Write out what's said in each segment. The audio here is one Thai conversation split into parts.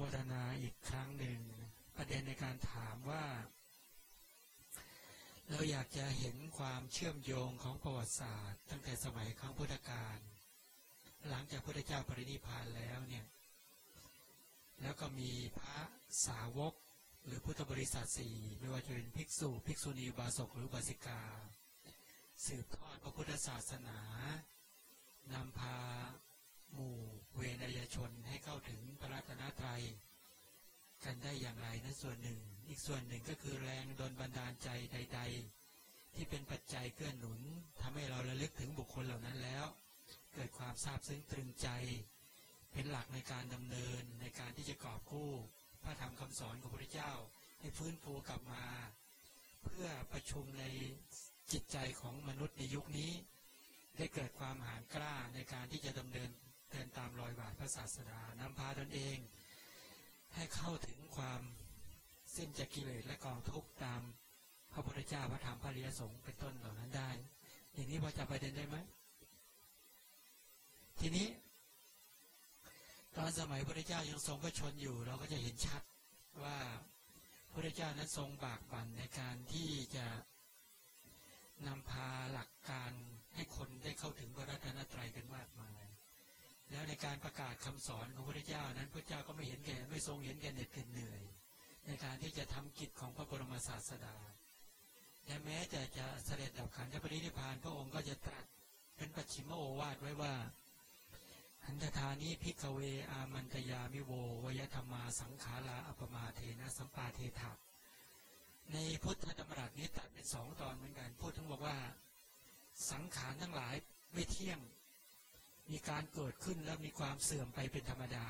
โมทนาอีกครั้งหนึ่ง ประเด็นในการถามว่า เราอยากจะเห็นความเชื่อมโยงของประวัติศาสตร์ ตั้งแต่สมัยครั้งพุทธกาลหลังจากพระเจ้าปรินิพานแล้วเนี่ย แล้วก็มีพระสาวกหรือพุทธบริษัทสี่ไม่ว่าจะเป็นภิกษุ ภิกษุณีบาศกหรือบาสิกา สืบทอดพระพุทธศาสนานำพา หมู่เวนยชนให้เข้าถึงพระรัตนตรัยกันได้อย่างไรนั้นส่วนหนึ่ง อีกส่วนหนึ่งก็คือแรงดลบันดาลใจใด ๆ ที่เป็นปัจจัยเกื้อหนุนทำให้เราระลึกถึงบุคคลเหล่านั้นแล้ว เกิดความซาบซึ้งตรึงใจ เป็นหลักในการดำเนินในการที่จะกอบกู้ พระธรรมคำสอนของพระเจ้า ให้ฟื้นฟูกลับมา เพื่อประชุมในจิตใจของมนุษย์ในยุคนี้ ได้เกิดความหานกล้าในการที่จะดำเนิน เดินตามรอยบาทพระศาสดานำพาตนเอง ให้เข้าถึงความสิ้นจากกิเลสและกองทุกข์ตามพระพุทธเจ้าพระธรรมพระริยสงฆ์เป็นต้นเหล่านั้นได้ อย่างนี้พอจะประเด็นได้ไหม ทีนี้ ตอนสมัยพระพุทธเจ้ายังทรงพระชนอยู่ เราก็จะเห็นชัดว่าพระพุทธเจ้านั้นทรงบากบั่นในการที่จะนำพาหลักการให้คนได้เข้าถึงพระรัตนตรัยกันมากมาย แล้วใน การประกาศคำสอนของพระเจ้านั้นพระเจ้าก็ไม่เห็นแก่ไม่ทรงเห็นแก่เหน็ดเหนื่อย ในการที่จะทำกิจของพระบรมศาสดาและแม้จะจะเสด็จดับขันธปรินิพานพระองค์ก็จะตรัสเป็นปัจฉิมโอวาทไว้ว่าหันตธานิพิกเวอามันตยามิโววยธรรมาสังขาราอัปมาเทนะสัมปาเทถะในพุทธธรรมรัตนี้ตัดเป็นสองตอนเหมือนกันพูดถึงบอกว่า สังขารทั้งหลายไม่เที่ยง มีการเกิดขึ้นแล้วมีความเสื่อมไปเป็นธรรมดา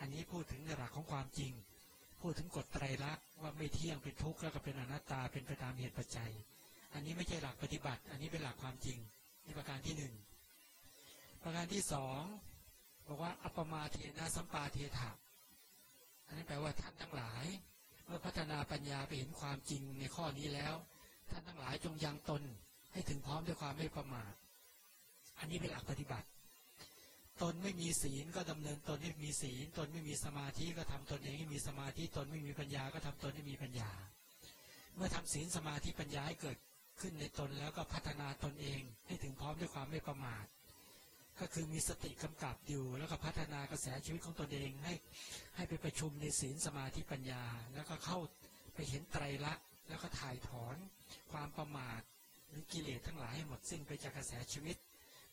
อันนี้พูดถึงหลักของความจริง พูดถึงกฎไตรลักษณ์ว่าไม่เที่ยงเป็นทุกข์แล้วก็เป็นอนัตตาเป็นไปตามเหตุปัจจัย อันนี้ไม่ใช่หลักปฏิบัติ อันนี้เป็นหลักความจริงนี่ประการที่หนึ่งประการที่สองบอกว่าอัปมาเทนะสัมปาเทถะอันนี้แปลว่าท่านทั้งหลาย เมื่อพัฒนาปัญญาไปเห็นความจริงในข้อนี้แล้ว ท่านทั้งหลายจงยังตนให้ถึงพร้อมด้วยความไม่ประมาทอันนี้เป็นหลักปฏิบัติ ตนไม่มีศีลก็ดำเนินตนให้มีศีล ตนไม่มีสมาธิก็ทำตนเองให้มีสมาธิ ตนไม่มีปัญญาก็ทำตนให้มีปัญญา เมื่อทำศีลสมาธิปัญญาให้เกิดขึ้นในตนแล้วก็พัฒนาตนเองให้ถึงพร้อมด้วยความไม่ประมาท ก็คือมีสติกำกับอยู่ แล้วก็พัฒนากระแสชีวิตของตนเองให้ให้ไปประชุมในศีลสมาธิปัญญา แล้วก็เข้าไปเห็นไตรลักษณ์แล้วก็ถ่ายถอนความประมาทหรือกิเลสทั้งหลายให้หมดสิ้นไปจากกระแสชีวิต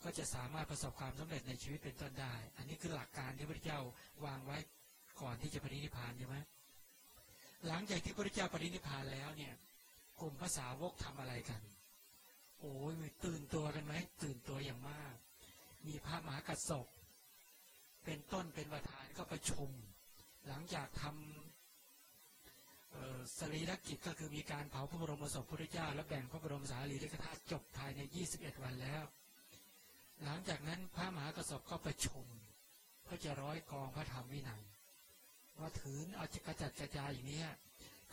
ก็จะสามารถประสบความสำเร็จในชีวิตเป็นต้นได้ อันนี้คือหลักการที่พระเจ้าวางไว้ก่อนที่จะปรินิพพานใช่ไหมหลังจากที่พระเจ้าปรินิพพานแล้วเนี่ยกลุ่มภาษาวกทำอะไรกัน โอ้ยตื่นตัวกันไหมตื่นตัวอย่างมาก มีพระมหากัสสปเป็นต้นเป็นประธานก็ประชุม หลังจากทำสรีรกิจก็คือมีการเผาพระบรมศพพระเจ้า และแบ่งพระบรมสารีริกธาตุจบภายใน 21 วันแล้ว หลังจากนั้นพระมหากระสบก็ประชุมเพื่อจะร้อยกองพระธรรมวินัยว่าถือเอาจะกระจัดกระจายอย่างนี้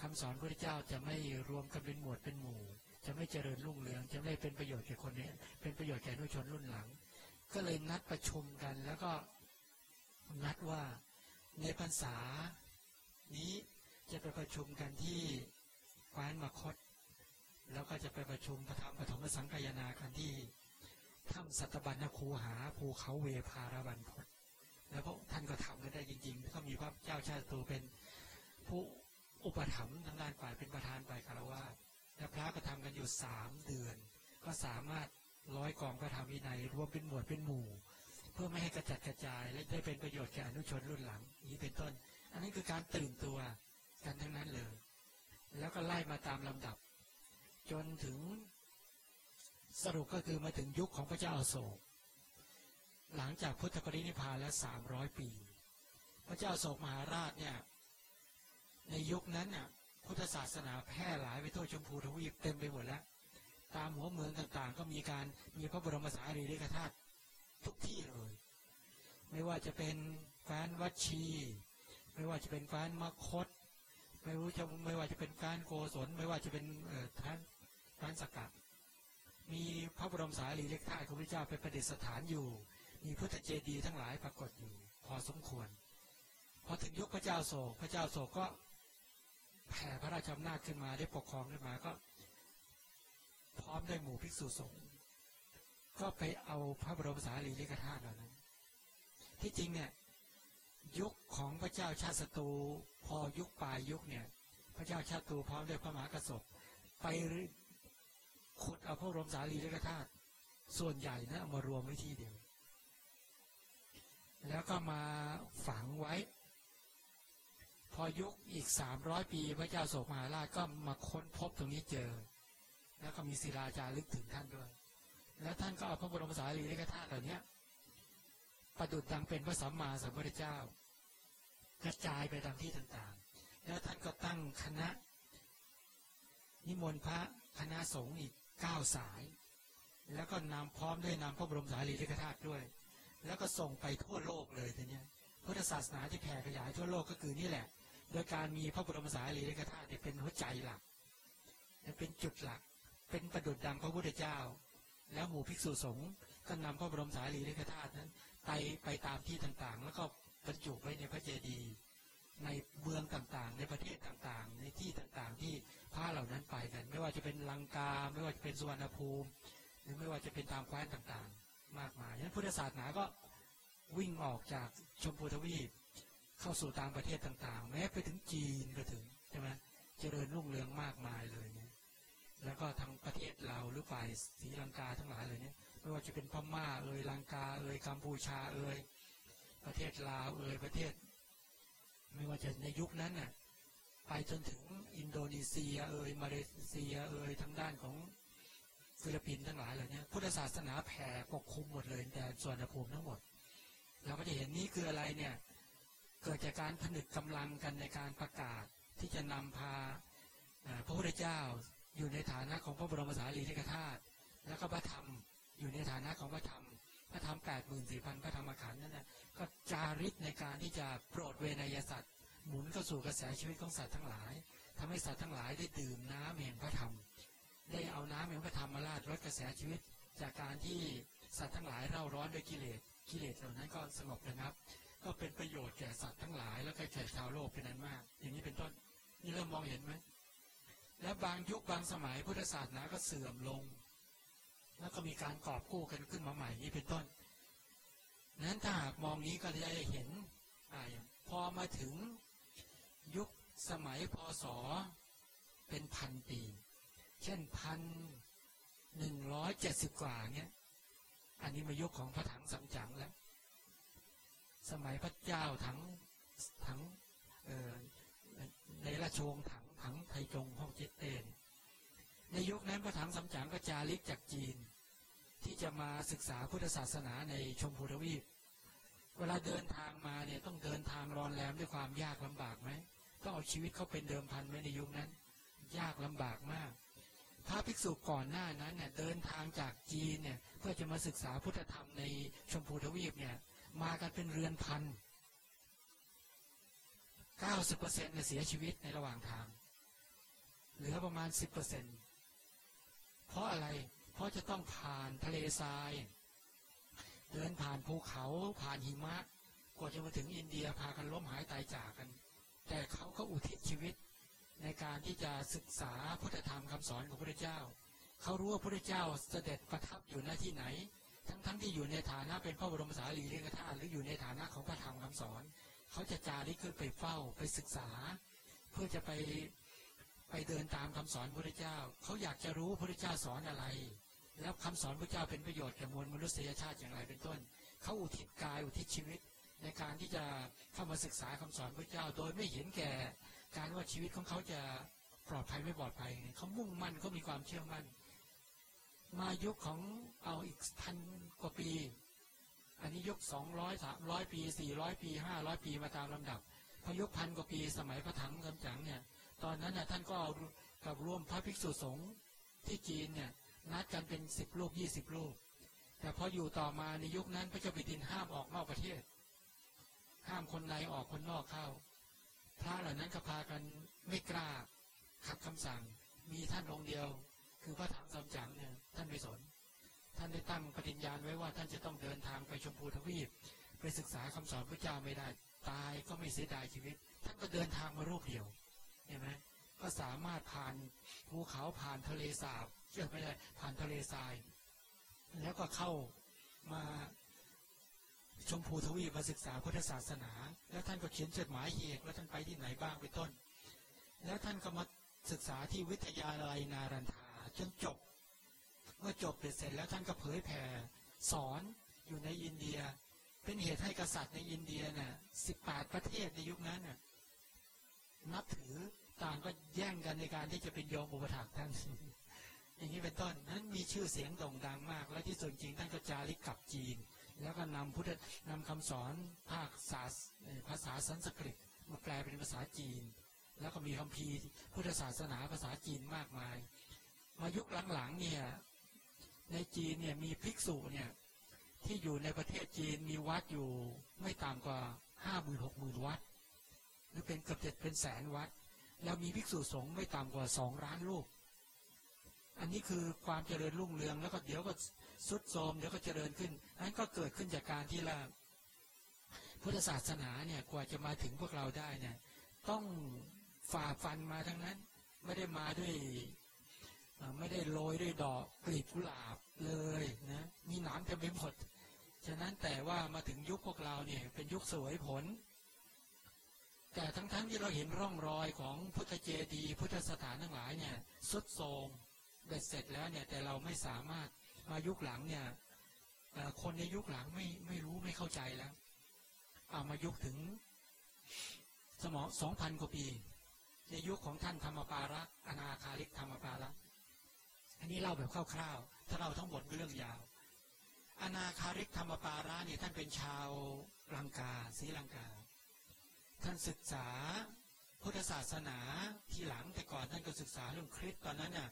คำสอนพระเจ้าจะไม่รวมกันเป็นหมวดเป็นหมู่ จะไม่เจริญรุ่งเรือง จะไม่เป็นประโยชน์แก่คนนี้ เป็นประโยชน์แก่นุชนรุ่นหลัง ก็เลยนัดประชุมกันแล้วก็นัดว่าในพรรษานี้จะไปประชุมกันที่แคว้นมคต แล้วก็จะไปประชุมประธรรมปฐมสังกายนากันที่ ถ้ำสัตบัญญคูหาภูเขาเวพาราบันพศแล้วพวกท่านก็ทำกันได้จริงๆ ก็มีพระเจ้าชาติตูเป็นผู้อุปถัมภ์ทางด้านฝ่ายเป็นประธานฝ่ายคารวะและพระก็ทำกันอยู่สามเดือน ก็สามารถร้อยกองพระธรรมวินัยรวมเป็นหมวดเป็นหมู่ เพื่อไม่ให้กระจัดกระจาย และได้เป็นประโยชน์แก่อนุชนรุ่นหลัง นี้เป็นต้น อันนี้คือการตื่นตัวกันทั้งนั้นเลย แล้วก็ไล่มาตามลำดับ จนถึง สรุปก็คือมาถึงยุคของพระเจ้าอโศก หลังจากพุทธปรินิพพานแล้วสามร้อยปี พระเจ้าโศกมหาราชเนี่ยในยุคนั้นน่ะพุทธศาสนาแพร่หลายไปทั่วชมพูทวีปเต็มไปหมดแล้ว ตามหัวเมืองต่างๆ ก็มีการมีพระบรมสารีริกธาตุทุกที่เลย ไม่ว่าจะเป็นแคว้นวัชี ไม่ว่าจะเป็นแคว้นมคต ไม่รู้จะไม่ว่าจะเป็นการโกศลไม่ว่าจะเป็นท่านท่านสกัด มีพระบรมสารีริกธาตุของพระเจ้าไปประดิษฐานอยู่ มีพุทธเจดีย์ทั้งหลายปรากฏอยู่ พอสมควร พอถึงยุคพระเจ้าโศกพระเจ้าโศกก็แผ่พระราชอำนาจขึ้นมาได้ปกครองขึ้นมาก็ พร้อมได้หมู่ภิกษุสงฆ์ก็ไปเอาพระบรมสารีริกธาตุเหล่านั้น ที่จริงเนี่ยยุคของพระเจ้าชาติศัตรูพอยุคปลายยุคเนี่ย พระเจ้าชาติศัตรูพร้อมด้วยพระมหากษัตริย์ไป ขุดเอาพระบรมสารีริกธาตุส่วนใหญ่นะมารวมไว้ที่เดียว แล้วก็มาฝังไว้ พอยุคอีกสามร้อยปีพระเจ้าโศกมหาราชก็มาค้นพบตรงนี้เจอ แล้วก็มีศิลาจารึกถึงท่านด้วย แล้วท่านก็เอาพระบรมสารีริกธาตุเหล่านี้ประดุจดังเป็นพระสัมมาสัมพุทธเจ้า กระจายไปตามที่ต่างๆ แล้วท่านก็ตั้งคณะ นิมนต์พระคณะสงฆ์อีก เก้าสาย แล้วก็นำพร้อมด้วยนำพระบรมสารีริกธาตุด้วย แล้วก็ส่งไปทั่วโลกเลยทีเนี้ยพุทธศาสนาที่แผ่ขยายทั่วโลกก็คือนี่แหละ โดยการมีพระบรมสารีริกธาตุเป็นหัวใจหลักเป็นจุดหลัก เป็นประดุจดังพระพุทธเจ้า แล้วหมู่ภิกษุสงฆ์ก็นำพระบรมสารีริกธาตุนั้นไปไปตามที่ต่างๆ แล้วก็บรรจุไว้ในพระเจดีย์ ในเมืองต่างๆ ในประเทศต่างๆ ในที่ต่างๆ ที่พระเหล่านั้นไปกัน ไม่ว่าจะเป็นลังกา ไม่ว่าจะเป็นสุวรรณภูมิ หรือไม่ว่าจะเป็นตามแคว้นต่างๆ มากมายฉะนั้นพุทธศาสนาก็วิ่งออกจากชมพูทวีป เข้าสู่ตามประเทศต่างๆ แม้ไปถึงจีนก็ถึงใช่ไหมเจริญรุ่งเรืองมากมายเลยเนี่ยแล้วก็ทางประเทศเราหรือฝ่ายศรีลังกาทั้งหลายเลยเนี่ยไม่ว่าจะเป็นพม่าเอ่ยลังกาเอ่ยกัมพูชาเอ่ยประเทศลาวเอ่ยประเทศ ไม่ว่าจะในยุคนั้นน่ะไปจนถึงอินโดนีเซียเอ่ยมาเลเซียเอ่ยทางด้านของฟิลิปปินส์ทั้งหลายเหล่านี้พุทธศาสนาแผ่ปกคลุมหมดเลยแถบสุวรรณภูมิทั้งหมด เราก็จะเห็นนี่คืออะไรเนี่ยเกิดจากการผนึกกำลังกันในการประกาศที่จะนำพาพระพุทธเจ้าอยู่ในฐานะของพระบรมสารีริกธาตุแล้วก็พระธรรมอยู่ในฐานะของพระธรรม พระธรรมแปดหมื่นสี่พันพระธรรมขันธ์นั่นนะก็จาริกในการที่จะโปรดเวนยสัตว์หมุนเข้าสู่กระแสชีวิตของสัตว์ทั้งหลายทำให้สัตว์ทั้งหลายได้ดื่มน้ำแห่งพระธรรม ได้เอาน้ำแห่งพระธรรมมาลาดลดกระแสชีวิต จากการที่สัตว์ทั้งหลายเร่าร้อนด้วยกิเลสกิเลสเหล่านั้นก็สงบระงับ ก็เป็นประโยชน์แก่สัตว์ทั้งหลาย แล้วก็แก่ชาวโลกเป็นนั้นมาก อย่างนี้เป็นต้นนี่เริ่มมองเห็นไหมและบางยุคบางสมัยพุทธศาสนาก็เสื่อมลง แล้วก็มีการกอบกู้กันขึ้นมาใหม่นี้เป็นต้น นั้นถ้าหากมองนี้ก็จะเห็นอพอมาถึงยุคสมัยพศเป็นพันปี เช่นพันหนึ่งร้อยเจ็ดสิบกว่าเนี้ย อันนี้มายุคของพระถังสัมจั๋งแล้ว สมัยพระเจ้าถังถังในราชวงศ์ถังถังไทจงฮ่องเจเตน นั้นพระถังสัมจั๋งก็จาริกจากจีน ที่จะมาศึกษาพุทธศาสนาในชมพูทวีป เวลาเดินทางมาเนี่ยต้องเดินทางรอนแรมด้วยความยากลำบากไหมต้องเอาชีวิตเขาเป็นเดิมพันไว้ในยุคนั้น ยากลำบากมากพระภิกษุก่อนหน้านั้นเนี่ยเดินทางจากจีนเนี่ยเพื่อจะมาศึกษาพุทธธรรมในชมพูทวีปเนี่ยมากันเป็นเรือนพันเก้าสิบเปอร์เซ็นต์เนี่ยเสียชีวิตในระหว่างทาง เหลือประมาณสิบเปอร์เซ็นต์ เพราะอะไร เพราะจะต้องผ่านทะเลทราย เดินผ่านภูเขาผ่านหิมะ กว่าจะมาถึงอินเดียพากันล้มหายตายจากกัน แต่เขาก็อุทิศชีวิต ในการที่จะศึกษาพุทธธรรมคำสอนของพระเจ้า เขารู้ว่าพระเจ้าเสด็จประทับอยู่หน้าที่ไหน ทั้งๆทที่อยู่ในฐานะเป็นพระบรมสารีริกธาตุหรืออยู่ในฐานะของพระธรรมคำสอน เขาจะจาริกขึ้นไปเฝ้าไปศึกษา เพื่อจะไป ไปเดินตามคำสอนพระเจ้า เขาอยากจะรู้พระเจ้าสอนอะไร แล้วคำสอนพระเจ้าเป็นประโยชน์แก่มวลมนุษยชาติอย่างไรเป็นต้น เขาอุทิศกายอุทิศชีวิต ในการที่จะเข้ามาศึกษาคำสอนพระเจ้า โดยไม่เห็นแก่การว่าชีวิตของเขาจะปลอดภัยไม่ปลอดภัยเขามุ่งมั่นเขามีความเชื่อมั่น มายุคของเอาอีกพันกว่าปี อันนี้ยกสองร้อยสามร้อยปีสี่ร้อยปีห้าร้อยปีมาตามลำดับพอยกพันกว่าปีสมัยพระถังกำจังเนี่ย ตอนนั้นน่ะท่านก็เอากับร่วมพระภิกษุสงฆ์ที่จีนเนี่ยนัดกันเป็นสิบลูกยี่สิบลูก แต่พออยู่ต่อมาในยุคนั้นพระเจ้าแผ่นดินห้ามออกนอกประเทศ ห้ามคนในออกคนนอกเข้า พระเหล่านั้นก็พากันไม่กล้าขัดคำสั่ง มีท่านองค์เดียว คือพระถังกำจังเนี่ยท่านไม่สน ท่านได้ตั้งปฏิญญาณไว้ว่าท่านจะต้องเดินทางไปชมพูทวีป ไปศึกษาคำสอนพระเจ้าไม่ได้ ตายก็ไม่เสียดายชีวิต ท่านก็เดินทางมารูปเดียว เห็นไหมก็สามารถผ่านภูเขาผ่านทะเลสาบเชื่อไม่ได้ผ่านทะเลทราย แล้วก็เข้ามาชมพูทวีปมาศึกษาพุทธศาสนา แล้วท่านก็เขียนจดหมายเหตุว่าท่านไปที่ไหนบ้างเป็นต้น แล้วท่านก็มาศึกษาที่วิทยาลัยนารันทาจนจบ เมื่อจบเสร็จแล้วท่านก็เผยแผ่สอนอยู่ในอินเดีย เป็นเหตุให้กษัตริย์ในอินเดียน่ะสิบแปดประเทศในยุคนั้นน่ะ นับถือต่างก็แย่งกันในการที่จะเป็นโยมอุปถัมภ์ท่านอย่างนี้เป็นต้นนั้นมีชื่อเสียงโด่งดังมาก และที่ส่วนจริงท่านก็จาริกกลับจีน แล้วก็นำพุทธนำคำสอนภาคศาสภาษาสันสกฤต มาแปลเป็นภาษาจีน แล้วก็มีคัมภีร์พุทธศาสนาภาษาจีนมากมาย มายุคหลังๆเนี่ยในจีนเนี่ยมีภิกษุเนี่ยที่อยู่ในประเทศจีนมีวัดอยู่ไม่ต่ำกว่าห้าหมื่นหกหมื่นวัด หรือเป็นเกือบเจ็ดเป็นแสนวัด แล้วมีภิกษุสงฆ์ไม่ต่ำกว่าสองล้านรูป อันนี้คือความเจริญรุ่งเรืองแล้วก็เดี๋ยวก็สุดโทมเดี๋ยวก็เจริญขึ้นนั้นก็เกิดขึ้นจากการที่ละพุทธศาสนาเนี่ยกว่าจะมาถึงพวกเราได้เนี่ยต้องฝ่าฟันมาทั้งนั้น ไม่ได้มาด้วยไม่ได้โรยด้วยดอกกลีบกุหลาบเลยนะมีหนามเต็มไปหมด ฉะนั้นแต่ว่ามาถึงยุคพวกเราเนี่ยเป็นยุคสวยผล แต่ทั้งๆทที่เราเห็นร่องรอยของพุทธเจดีพุทธสถานทั้งหลายเนี่ยสุดโทรมเบ็ดเสร็จแล้วเนี่ยแต่เราไม่สามารถมายุคหลังเนี่ยคนในยุคหลังไม่ไม่รู้ไม่เข้าใจแล้ว เอามายุคถึงสมองสองพันกว่าปี ในยุคของท่านธรรมปาระอนาคาริกธรรมปาระอันนี้เล่าแบบคร่าวๆถ้าเราทั้งหมดเรื่องยาว อนาคาริกธรรมปาระเนี่ยท่านเป็นชาวลังกาศรีลังกา ท่านศึกษาพุทธศาสนาที่หลังแต่ก่อนท่านก็ศึกษาเรื่องคริสต์ตอนนั้นเนี่ย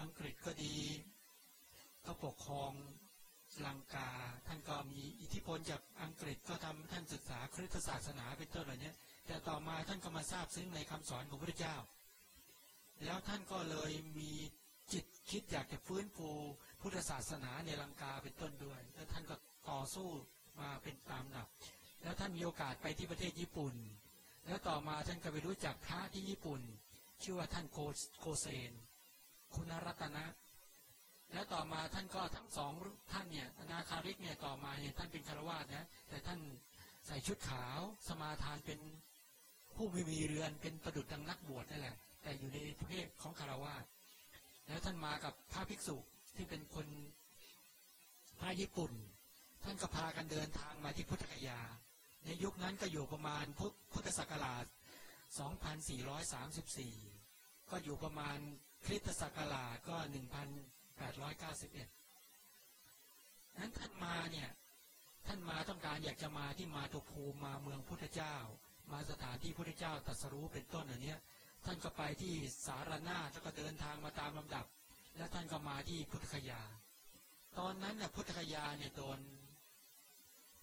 อังกฤษก็ดีก็ปกครองลังกา ท่านก็มีอิทธิพลจากอังกฤษก็ทำท่านศึกษาคริสตศาสนาเป็นต้นเหล่านี้แต่ต่อมาท่านก็มาทราบซึ้งในคำสอนของพระเจ้า แล้วท่านก็เลยมีจิตคิดอยากจะฟื้นฟูพุทธศาสนาในลังกาเป็นต้นด้วย แล้วท่านก็ต่อสู้มาเป็นตามดับ แล้วท่านมีโอกาสไปที่ประเทศญี่ปุ่น แล้วต่อมาท่านก็ไปรู้จักพระที่ญี่ปุ่น ชื่อว่าท่านโคเซน คุณรัตนะ แล้วต่อมาท่านก็ทั้งสองท่านเนี่ยนาคาริกเนี่ยต่อมาเนี่ยท่านเป็นคารวาสนะแต่ท่านใส่ชุดขาวสมาทานเป็นผู้ไม่มีเรือนเป็นประดุจดังนักบวชนั่นแหละ แต่อยู่ในประเพศของคารวาสแล้วท่านมากับพระภิกษุที่เป็นคนพระญี่ปุ่น ท่านก็พากันเดินทางมาที่พุทธคยา ในยุคนั้นก็อยู่ประมาณพุทธศักราช 2434 ก็อยู่ประมาณคริสตศักราชก็ 1891 นั้นท่านมาเนี่ย ท่านมาต้องการอยากจะมาที่มาตุภูมิมาเมืองพุทธเจ้า มาสถานที่พุทธเจ้าตรัสรู้เป็นต้นอันนี้ท่านก็ไปที่สารนาแล้วก็เดินทางมาตามลำดับ แล้วท่านก็มาที่พุทธคยา ตอนนั้นเนี่ยพุทธคยาเนี่ยโดน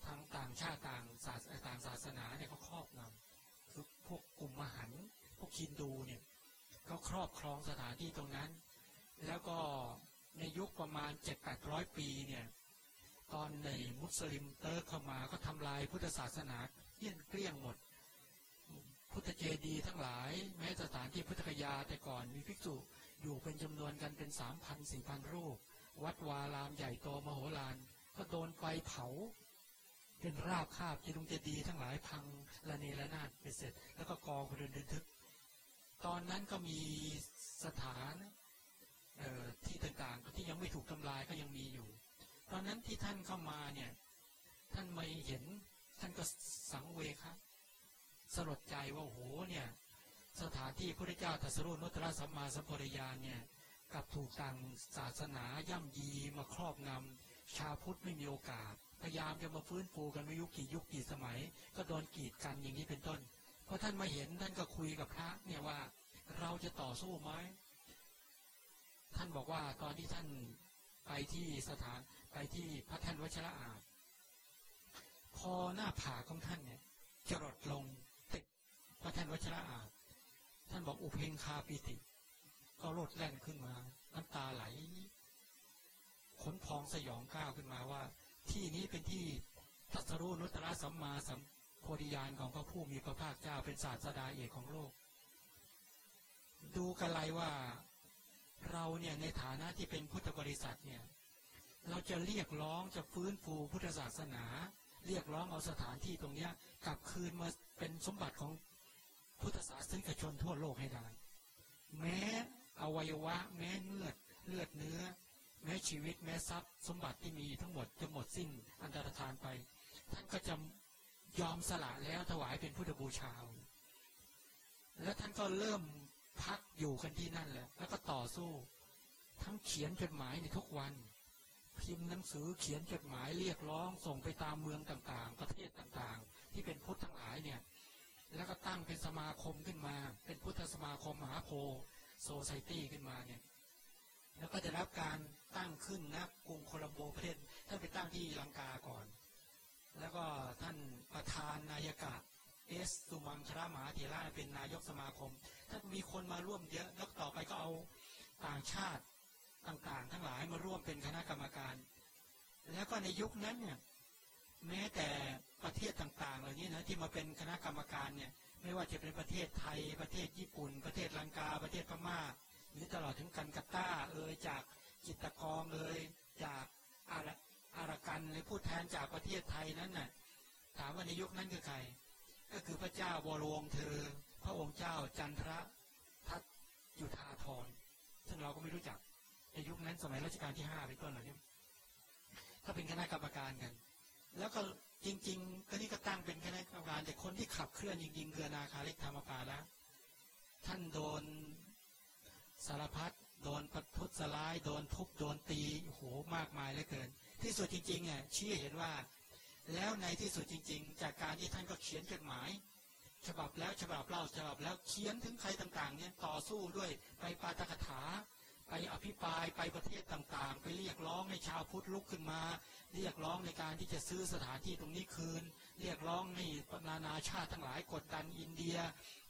ทางต่างชาติต่างศาสต่างศาสนาเนี่ยเขาครอบงำคือพวกกลุ่มมหันพวกคินดูเนี่ยเขาครอบครองสถานที่ตรงนั้น แล้วก็ในยุคประมาณเจ็ดแปดร้อยปีเนี่ยตอนในมุสลิมเติร์เข้ามาก็ทำลายพุทธศาสนาเยี่ยนเกลี้ยงหมด พุทธเจดีย์ทั้งหลาย แม้สถานที่พุทธคยาแต่ก่อนมีภิกษุอยู่เป็นจำนวนกันเป็นสามพันสี่พันรูป วัดวารามใหญ่โตมโหฬารก็โดนไฟเผา เป็นราบคาบเจดุงเจดีทั้งหลายพังละเนระนาดไปเสร็จ แล้วก็กองเป็นเดินทึก ตอนนั้นก็มีสถานที่ต่างๆที่ยังไม่ถูกทำลายก็ยังมีอยู่ ตอนนั้นที่ท่านเข้ามาเนี่ยท่านไม่เห็นท่านก็สังเวครับสลดใจว่าโอ้โหเนี่ยสถานที่พระเจ้าตรัสรู้นุตตรสัมมาสัมปวิยานเนี่ยกับถูกต่างศาสนาย่ำยีมาครอบงำชาพุทธไม่มีโอกาส พยายามจะมาฟื้นฟูกันไม่ยุคกี่ยุคกี่สมัย ก็โดนกีดกันอย่างนี้เป็นต้น เพอท่านมาเห็นท่านก็คุยกับพระเนี่ยว่าเราจะต่อสู้ไหมท่านบอกว่าตอนที่ท่านไปที่สถานไปที่พระท่านวชิระอาจพอหน้าผาของท่านเนี่ยจรดลงติดพระท่านวชิระอาจท่านบอกอุเพงคาปิติ ก็โลดแล่นขึ้นมาน้ำตาไหลขนพองสยองก้าวขึ้นมาว่า ที่นี้เป็นที่ตัสรู้นุตตะสัมมาสัมปโพธิญาณของพระผู้มีพระภาคเจ้าเป็นศาสดาเอกของโลก ดูกันไรว่าเราเนี่ยในฐานะที่เป็นพุทธบริษัทเนี่ยเราจะเรียกร้องจะฟื้นฟูพุทธศาสนา เรียกร้องเอาสถานที่ตรงเนี้ยกลับคืนมาเป็นสมบัติของพุทธศาสนิกชนทั่วโลกให้ได้ แม้อวัยวะ แม้เลือดเลือดเนื้อ แม้ชีวิตแม้ทรัพย์ สมบัติที่มีทั้งหมดจะหมดสิ้นอันตรธานไป ท่านก็จะยอมสละแล้วถวายเป็นพุทธบูชา แล้วท่านก็เริ่มพักอยู่กันที่นั่นแหละ แล้วก็ต่อสู้ ทั้งเขียนจดหมายในทุกวัน พิมพ์หนังสือเขียนจดหมายเรียกร้อง ส่งไปตามเมืองต่างๆ ประเทศต่างๆ ที่เป็นพุทธทั้งหลายเนี่ย แล้วก็ตั้งเป็นสมาคมขึ้นมา เป็นพุทธสมาคมมหาโพโซไซตี้ขึ้นมาเนี่ย แล้วก็จะรับการตั้งขึ้นนะกรุงโคลัมโบประเทศท่านไปตั้งที่ลังกาก่อน แล้วก็ท่านประธานนายกะเอสสุมังครามาเถระเป็นนายกสมาคมถ้านมีคนมาร่วมเยอะแล้วต่อไปก็เอาต่างชาติต่างๆ ทั้งหลายมาร่วมเป็นคณะกรรมการ แล้วก็ในยุคนั้นเนี่ยแม้แต่ประเทศต่างๆ เหล่านี้นะที่มาเป็นคณะกรรมการเนี่ยไม่ว่าจะเป็นประเทศไทย ประเทศญี่ปุ่น ประเทศลังกา ประเทศพม่า หรือตลอดถึงกันกาตาเอ่ยจากจิตรกรเอ่ยจากอารอารากันหรือผู้แทนจากประเทศไทยนั้นน่ะถามว่าในยุคนั้นคือใคร ก็คือพระเจ้าวรวงเธอ พระองค์เจ้าจันทระทัตยุทาธรซึ่งเราก็ไม่รู้จักในยุคนั้นสมัยรัชกาลที่ห้าเป็นต้นเหล่านี้ก็เป็นคณะกรรมการกัน แล้วก็จริงๆก็นี่ก็ตั้งเป็นคณะกรรมการแต่คนที่ขับเคลื่อนจริงๆคือนาคาเล็กธรรมปาละท่านโดน สารพัดโดนประทุษร้าย โดนทุบโดนตีโหมากมายเหลือเกิน ที่สุดจริงๆเนี่ยชี้เห็นว่า แล้วในที่สุดจริง ๆ จากการที่ท่านก็เขียนจดหมาย ฉบับแล้วฉบับเล่าฉบับแล้วเขียนถึงใครต่างๆเนี่ยต่อสู้ด้วยไปปาตกถา ไปอภิปรายไปประเทศต่างๆ ไปเรียกร้องให้ชาวพุทธลุกขึ้นมา เรียกร้องในการที่จะซื้อสถานที่ตรงนี้คืน เรียกร้องให้นานาชาติทั้งหลายกดดันอินเดีย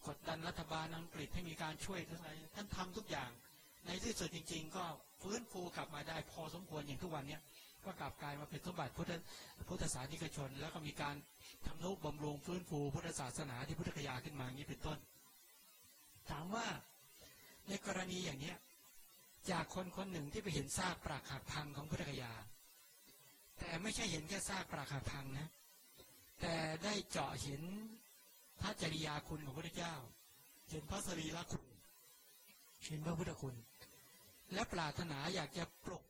กดดันรัฐบาลอังกฤษให้มีการช่วยอะไรท่านทำทุกอย่าง ในที่สุดจริง ๆ ก็ฟื้นฟูกลับมาได้พอสมควรอย่างทุกวันเนี้ยก็กลับกลายมาเป็นสมบัติพุทธพุทธศาสนิกชน แล้วก็มีการทำนุบำรุงฟื้นฟูพุทธศาสนาที่พุทธคยาขึ้นมาอย่างนี้เป็นต้น ถามว่าในกรณีอย่างเนี้ย จากคนคนหนึ่งที่ไปเห็นซากปรักหักพังของพุทธคยา แต่ไม่ใช่เห็นแค่ซากปรักหักพังนะ แต่ได้เจาะเห็นพระจริยาคุณของพระเจ้า เห็นพระสรีระคุณ เห็นพระพุทธคุณ และปรารถนาอยากจะปลุก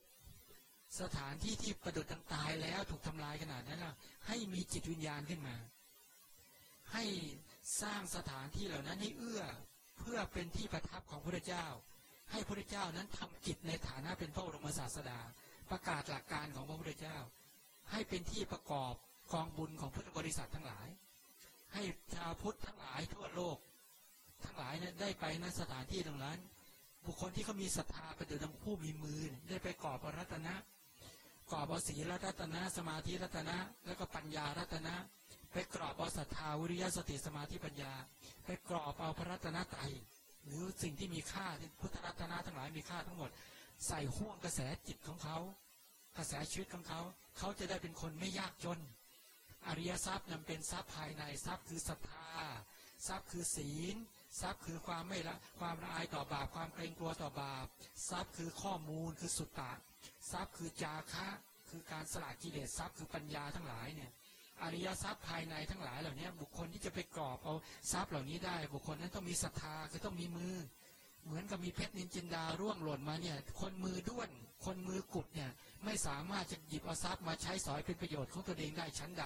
สถานที่ที่ประดุจตายแล้วถูกทำลายขนาดนั้นนะให้มีจิตวิญญาณขึ้นมา ให้สร้างสถานที่เหล่านั้นให้เอื้อเพื่อเป็นที่ประทับของพระเจ้า ให้พระเจ้านั้นทำกิจในฐานะเป็นพระบรมศาสดา ประกาศหลักการของพระพุทธเจ้า ให้เป็นที่ประกอบกองบุญของพุทธบริษัททั้งหลาย ให้ชาวพุทธทั้งหลายทั่วโลก ทั้งหลายนี่ยได้ไปณสถานที่ตรงนั้น บุคคลที่เขามีศรัทธาประดุจดังผู้มีมือ ได้ไปกอบระรัตนะกรอบเอาศีลรัตนะสมาธิรัตนะ แล้วก็ปัญญารัตนะ ไปกรอบเอาศรัทธาวิริยะสติสมาธิปัญญา ไปกรอบเอาพระรัตนตรัย หรือสิ่งที่มีค่าที่พุทธรัตนะทั้งหลายมีค่าทั้งหมด ใส่ห่วงกระแสจิตของเขากระแสชีวิตของเขา เขาจะได้เป็นคนไม่ยากจน อริยทรัพย์นั้นเป็นทรัพย์ภายในทรัพย์คือศรัทธาทรัพย์คือศีลทรัพย์คือความไม่ละความละอายต่อบาปความเกรงกลัวต่อบาปทรัพย์คือข้อมูลคือสุตตะทรัพย์คือจาคะ คือการสละกิเลสทรัพย์คือปัญญาทั้งหลายเนี่ย อริยทรัพย์ภายในทั้งหลายเหล่านี้บุคคลที่จะไปกรอบเอาทรัพย์เหล่านี้ได้ บุคคลนั้นต้องมีศรัทธาคือต้องมีมือ เหมือนกับมีเพชรนินจินดาร่วงหล่นมาเนี่ยคนมือด้วน คนมือกุดเนี่ยไม่สามารถจะหยิบเอาทรัพย์มาใช้สอยเป็นประโยชน์ของตัวเองได้ชั้นใด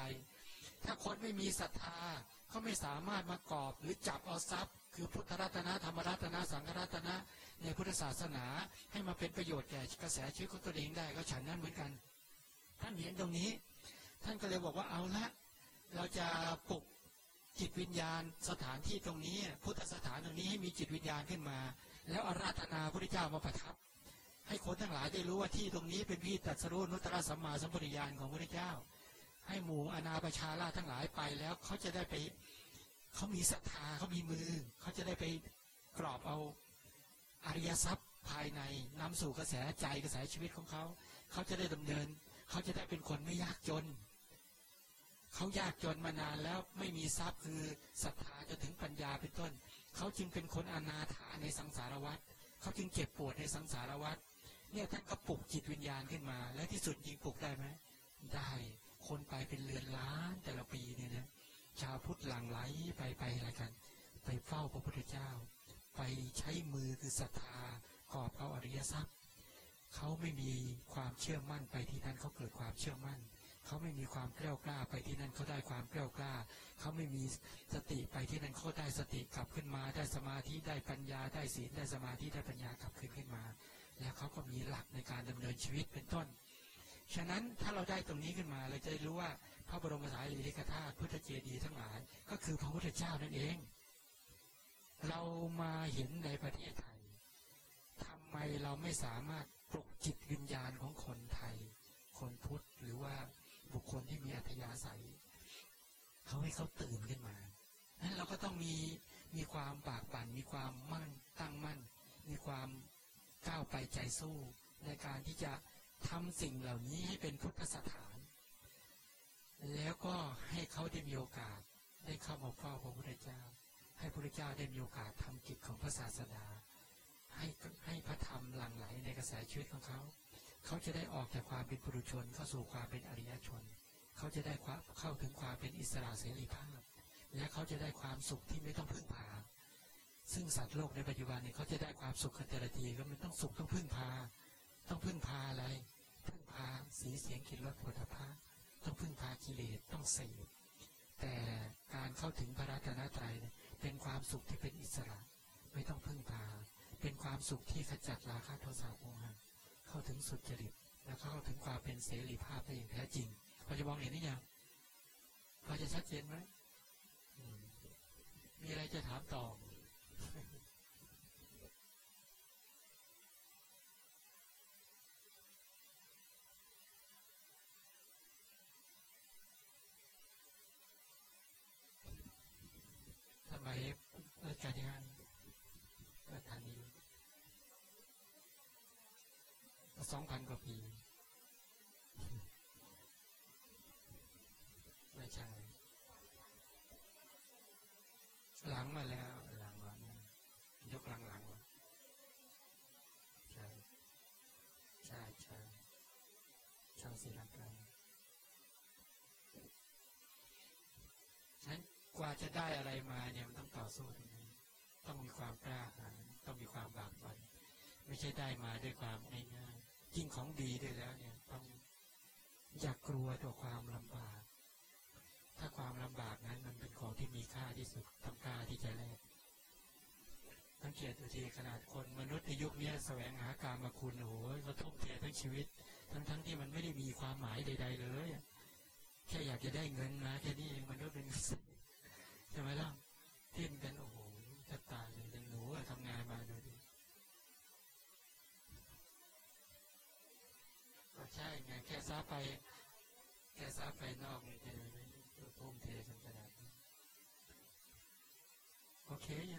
ถ้าคนไม่มีศรัทธาเขาไม่สามารถมากอบหรือจับเอาทรัพย์ คือพุทธรัตนะธรรมรัตนะสังฆรัตนะในพุทธศาสนาให้มาเป็นประโยชน์แก่กระแสชีวิตของตัวเองได้ก็ฉันนั้นเหมือนกัน ท่านเห็นตรงนี้ ท่านก็เลยบอกว่าเอาละเราจะปลุกจิตวิญญาณสถานที่ตรงนี้ พุทธสถานตรงนี้ให้มีจิตวิญญาณขึ้นมา แล้วอาราธนาพระพุทธเจ้ามาประทับ ให้คนทั้งหลายได้รู้ว่าที่ตรงนี้เป็นที่ตัดสรุนุตตรสัมมาสัมปวิญาณของพระพุทธเจ้า ให้หมู่อนาประชาราทั้งหลายไปแล้วเขาจะได้ไปเขามีศรัทธาเขามีมือ เขาจะได้ไปกรอบเอาอริยทรัพย์ภายในนำสู่กระแสใจกระแสชีวิตของเขา เขาจะได้ดำเนิน เขาจะได้เป็นคนไม่ยากจน เขายากจนมานานแล้วไม่มีทรัพย์คือศรัทธาจนถึงปัญญาเป็นต้น เขาจึงเป็นคนอนาถาในสังสารวัฏเขาจึงเจ็บปวดในสังสารวัฏเนี่ยท่านก็ปลุกจิตวิญญาณขึ้นมา และที่สุดจริงปลุกได้ไหมได้คนไปเป็นเรือนล้านแต่ละปีเนี่ยนะชาวพุทธหลั่งไหลไปไปอะไรกัน ไปเฝ้าพระพุทธเจ้า ไปใช้มือคือศรัทธากอบเขาอริยทรัพย์เขาไม่มีความเชื่อมั่นไปที่นั่นเขาเกิดความเชื่อมั่น เขาไม่มีความกล้ากล้าไปที่นั่นเขาได้ความกล้ากล้า เขาไม่มีสติไปที่นั่นเขาได้สติกลับขึ้นมา ได้สมาธิได้ปัญญาได้ศีลได้สมาธิได้ปัญญากลับขึ้นขึ้นมา แล้วเขาก็มีหลักในการดำเนินชีวิตเป็นต้น ฉะนั้นถ้าเราได้ตรงนี้ขึ้นมาเราจะรู้ว่าพระบรมสารีริกธาตุพุทธเจดีย์ทั้งหลาย ก็คือพระพุทธเจ้านั่นเอง เรามาเห็นในประเทศไทยทำไมเราไม่สามารถปลุกจิตวิญญาณของคนไทย คนพุทธหรือว่า บุคคลที่มีอัธยาศัยเขาให้เขาตื่นขึ้นมานั้นเราก็ต้องมีมีความปากปั่น มีความมั่นตั้งมั่น มีความก้าวไปใจสู้ ในการที่จะทำสิ่งเหล่านี้ให้เป็นพุทธสถาน แล้วก็ให้เขาได้มีโอกาสได้เข้ามาเฝ้าพระพุทธเจ้า ให้พระพุทธเจ้าได้มีโอกาสทำกิจของพระศาสดาให้ให้พระธรรมหลั่งไหลในกระแสชีวิตของเขา เขาจะได้ออกจากความเป็นปุถุชนเข้าสู่ความเป็นอริยชน เขาจะได้เข้าถึงความเป็นอิสระเสรีภาพ และเขาจะได้ความสุขที่ไม่ต้องพึ่งพา ซึ่งสัตว์โลกในปัจจุบันนี้เขาจะได้ความสุขกันแต่ละทีก็มันต้องสุขต้องพึ่งพา ต้องพึ่งพาอะไร พึ่งพาสีเสียงกลิ่นรสผลิตภัณฑ์ต้องพึ่งพากิเลสต้องเสพแต่การเข้าถึงพระรัตนตรัยเนี่ยเป็นความสุขที่เป็นอิสระ ไม่ต้องพึ่งพา เป็นความสุขที่ขจัดราคะโทสะโมหะ เข้าถึงสุดจริตแล้วเข้าถึงความเป็นเสรีภาพได้อย่างแท้จริงพอจะมองเห็นหรือยังพอจะชัดเจนไหมมีอะไรจะถามต่อ ทำไมรัชกาลที่ห้าประธานี สองพันกว่าปี ไม่ใช่ หลังมาแล้ว หลังมายกหลังหลังใช่ใช่ใช่ช่างศิลปกรรมฉะนั้นกว่าจะได้อะไรมาเนี่ยมันต้องต่อสู้ตรงนี้ต้องมีความกล้าหาญต้องมีความบากบั่นไม่ใช่ได้มาด้วยความง่ายๆ ยิ่งของดีได้แล้วเนี่ยต้องอย่ากกลัวต่อความลำบาก ถ้าความลำบากนั้นมันเป็นของที่มีค่าที่สุดต้องกล้าที่จะแลกสังเกตดูทีขนาดคนมนุษย์ในยุคนี้แสวงหาการมาคุณโอ้โหเขาทุ่มเททั้งชีวิต ทั้งๆทที่มันไม่ได้มีความหมายใด ๆ เลยแค่อยากจะได้เงินมาแค่นี้เองมนุษย์เป็นใช่ไหมล่ะเที่ยนกันโอ้โหจะตายเลยยังหนูทำงานมาดูดิก็ใช่ไงแค่ซาไป แค่ซาไปนอกนี่ จ